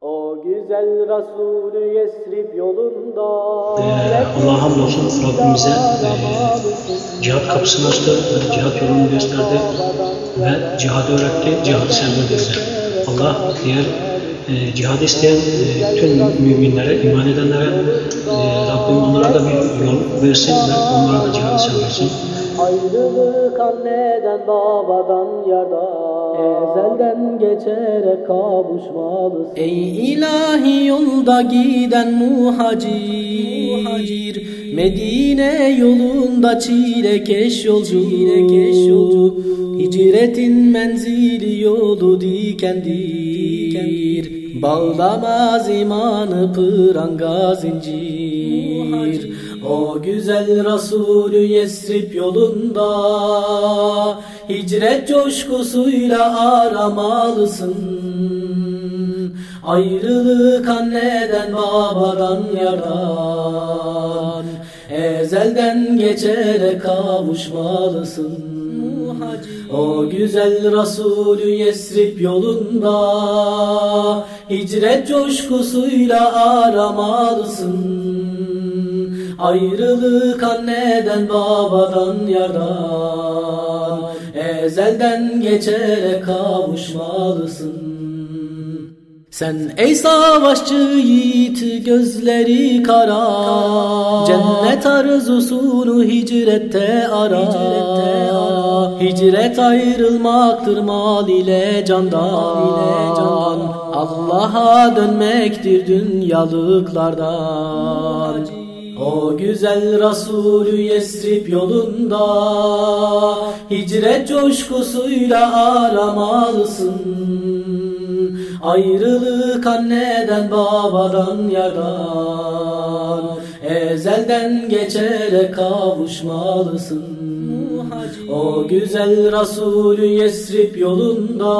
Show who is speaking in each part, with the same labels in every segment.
Speaker 1: O güzel Resulü Yesrib yolunda
Speaker 2: Ee, Allah'a hamdolsun Rabbimize e, cihat kapısını açtı, e, cihat yolunu gösterdi ve cihadı öğretti, cihadı sevdirdi. Allah diğer e, cihadı isteyen e, tüm müminlere, iman edenlere e, Rabbim onlara da bir yol versin ve onlara da cihadı sevdirsin.
Speaker 1: Ayrılık anneden babadan yardan Ezelden geçerek kavuşmalısın
Speaker 3: Ey ilahi yolda giden muhacir Medine yolunda çilekeş yolcu. Hicretin menzili yolu dikendir. Bağlamaz imanı pranga zincir O güzel Resulü Yesrib yolunda Hicret coşkusuyla aramalısın Ayrılık anneden babadan yardan Ezelden geçerek kavuşmalısın. O güzel Resulü Yesrib yolunda Hicret coşkusuyla aramalısın Ayrılık anneden babadan yardan. Ezelden geçerek kavuşmalısın. Sen ey savaşçı yiğit gözleri kara. Cennet arzusunu hicrette ara. Hicret ayrılmaktır mal ile candan. Allah'a dönmektir dünyalıklardan o güzel Resulü Yesrib yolunda Hicret coşkusuyla aramalısın Ayrılık anneden babadan yardan Ezelden geçerek kavuşmalısın. O güzel Resulü Yesrib yolunda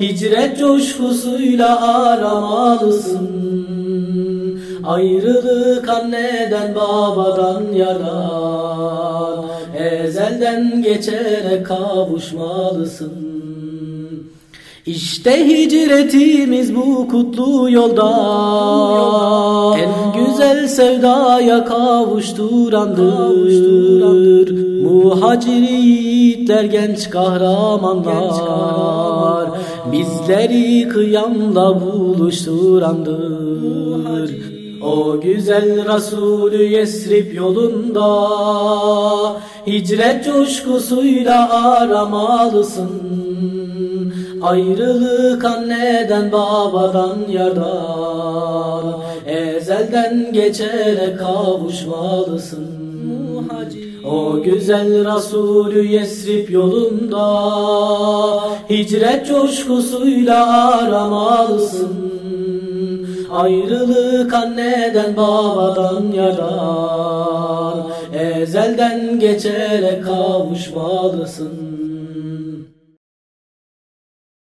Speaker 3: Hicret coşkusuyla aramalısın Ayrılık anneden babadan yardan Ezelden geçerek kavuşmalısın. İşte hicretimiz bu kutlu yolda. En güzel sevdaya kavuşturandır. Muhacir yiğitler genç kahramanlar. Bizleri kıyamla buluşturandır O güzel Resulü Yesrib yolunda Hicret coşkusuyla aramalısın Ayrılık anneden babadan yardan Ezelden geçerek kavuşmalısın. O güzel Resulü Yesrib yolunda Hicret coşkusuyla aramalısın Ayrılık anneden babadan yardan Ezelden geçerek kavuşmalısın